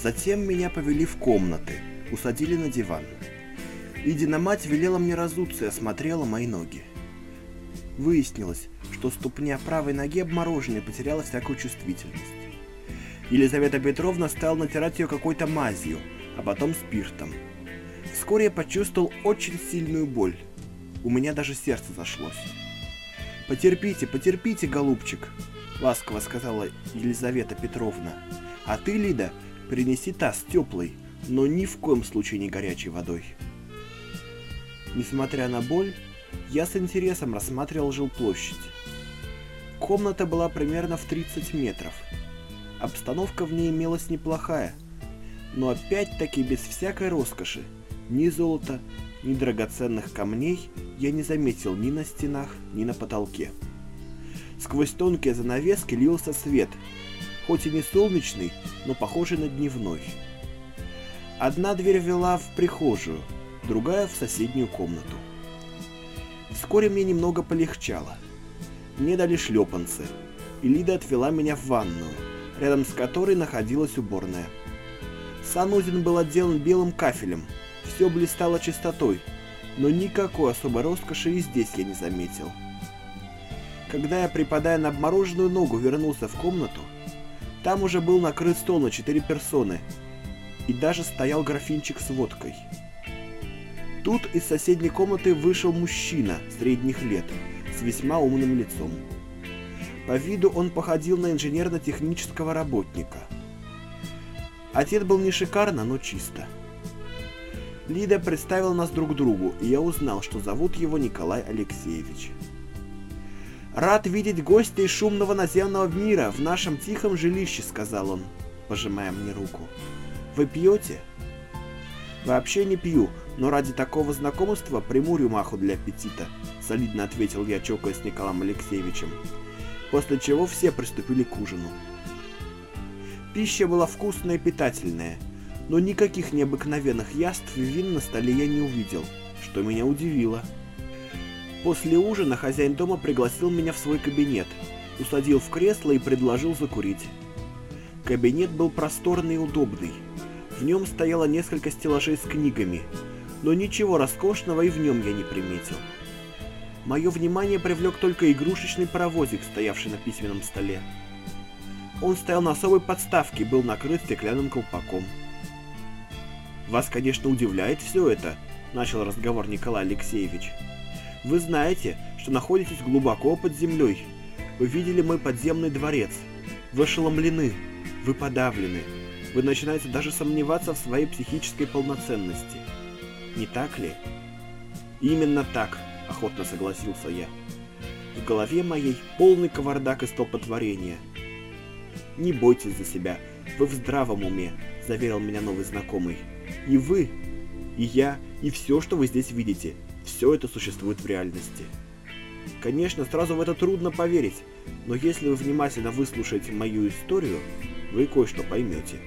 Затем меня повели в комнаты, усадили на диван. Идина мать велела мне разуться и осмотрела мои ноги. Выяснилось, что ступня правой ноги обмороженной потеряла всякую чувствительность. Елизавета Петровна стала натирать ее какой-то мазью, а потом спиртом. Вскоре я почувствовал очень сильную боль. У меня даже сердце зашлось. «Потерпите, потерпите, голубчик», — ласково сказала Елизавета Петровна. «А ты, Лида, принеси таз теплый, но ни в коем случае не горячей водой». Несмотря на боль, я с интересом рассматривал жилплощадь. Комната была примерно в 30 метров. Обстановка в ней имелась неплохая, но опять-таки без всякой роскоши. Ни золота, ни драгоценных камней я не заметил ни на стенах, ни на потолке. Сквозь тонкие занавески лился свет, хоть и не солнечный, но похожий на дневной. Одна дверь вела в прихожую, другая в соседнюю комнату. Вскоре мне немного полегчало. Мне дали шлепанцы, и Лида отвела меня в ванную, рядом с которой находилась уборная. Санузел был отделан белым кафелем, все блистало чистотой, но никакой особой роскоши и здесь я не заметил. Когда я, припадая на обмороженную ногу, вернулся в комнату, там уже был накрыт стол на четыре персоны, и даже стоял графинчик с водкой. Тут из соседней комнаты вышел мужчина средних лет с весьма умным лицом. По виду он походил на инженерно-технического работника. Отец был не шикарно, но чисто. Лида представила нас друг другу, и я узнал, что зовут его Николай Алексеевич. «Рад видеть гостя из шумного наземного мира в нашем тихом жилище», — сказал он, пожимая мне руку. «Вы пьете?» «Вообще не пью, но ради такого знакомства приму рюмаху для аппетита», — солидно ответил я, чокаясь с Николаем Алексеевичем. После чего все приступили к ужину. Пища была вкусная и питательная — но никаких необыкновенных яств и вин на столе я не увидел, что меня удивило. После ужина хозяин дома пригласил меня в свой кабинет, усадил в кресло и предложил закурить. Кабинет был просторный и удобный. В нем стояло несколько стеллажей с книгами, но ничего роскошного и в нем я не приметил. Мое внимание привлек только игрушечный паровозик, стоявший на письменном столе. Он стоял на особой подставке и был накрыт стеклянным колпаком. Вас, конечно, удивляет все это, начал разговор Николай Алексеевич. Вы знаете, что находитесь глубоко под землей. Вы видели мой подземный дворец. Вы ошеломлены. Вы подавлены. Вы начинаете даже сомневаться в своей психической полноценности. Не так ли? Именно так, охотно согласился я. В голове моей полный кавардак и столпотворения. Не бойтесь за себя, вы в здравом уме, заверил меня новый знакомый. И вы, и я, и все, что вы здесь видите, все это существует в реальности. Конечно, сразу в это трудно поверить, но если вы внимательно выслушаете мою историю, вы кое-что поймете.